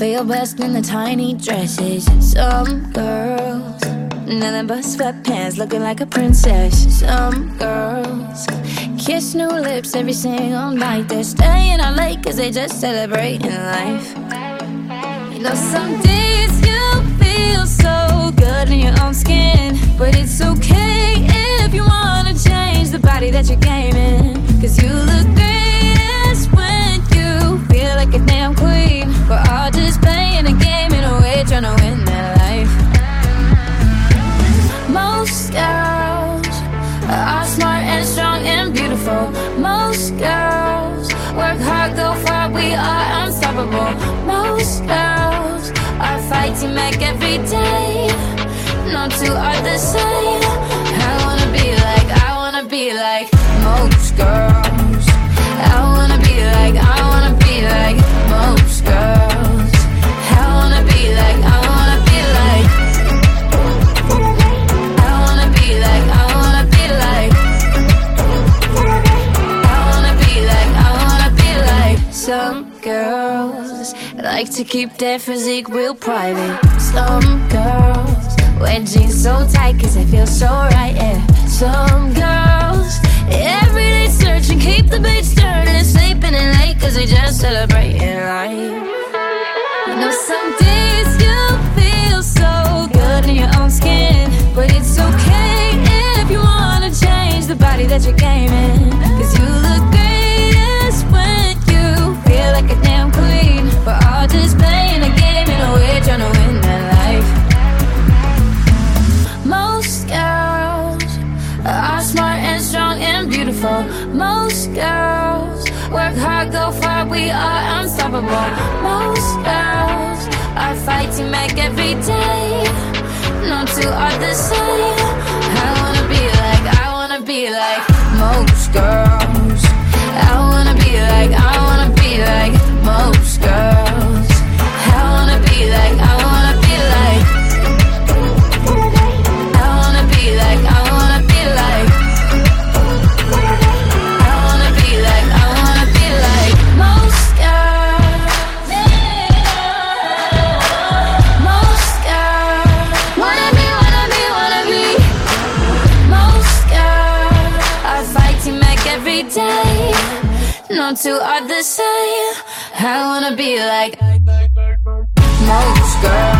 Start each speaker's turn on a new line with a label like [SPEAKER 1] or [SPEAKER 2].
[SPEAKER 1] Feel best in the tiny dresses. Some girls, nothing but sweatpants, looking like a princess. Some girls kiss new lips every single night. They're staying out late cause they just celebrating life. You know, some days you feel so good in your own skin, Most girls are fighting back every day. No two are the same. I wanna be like, I wanna be like most girls. I wanna be like, I wanna be like most girls. I wanna be like, I wanna be like. I wanna be like, I wanna be like. I wanna be like, I wanna be like. Some girls like to keep their physique real private. Some girls wear jeans so tight cause they feel so right, yeah. Some girls every day searching, keep the beats turning and sleeping in late cause they just celebrating life. You know, some days you feel so good in your own skin, but it's okay if you wanna change the body that you're gaming. Work hard, go far, we are unstoppable. Most girls are fighting back every day. No two are the same. No two are the same. I wanna be like most girls.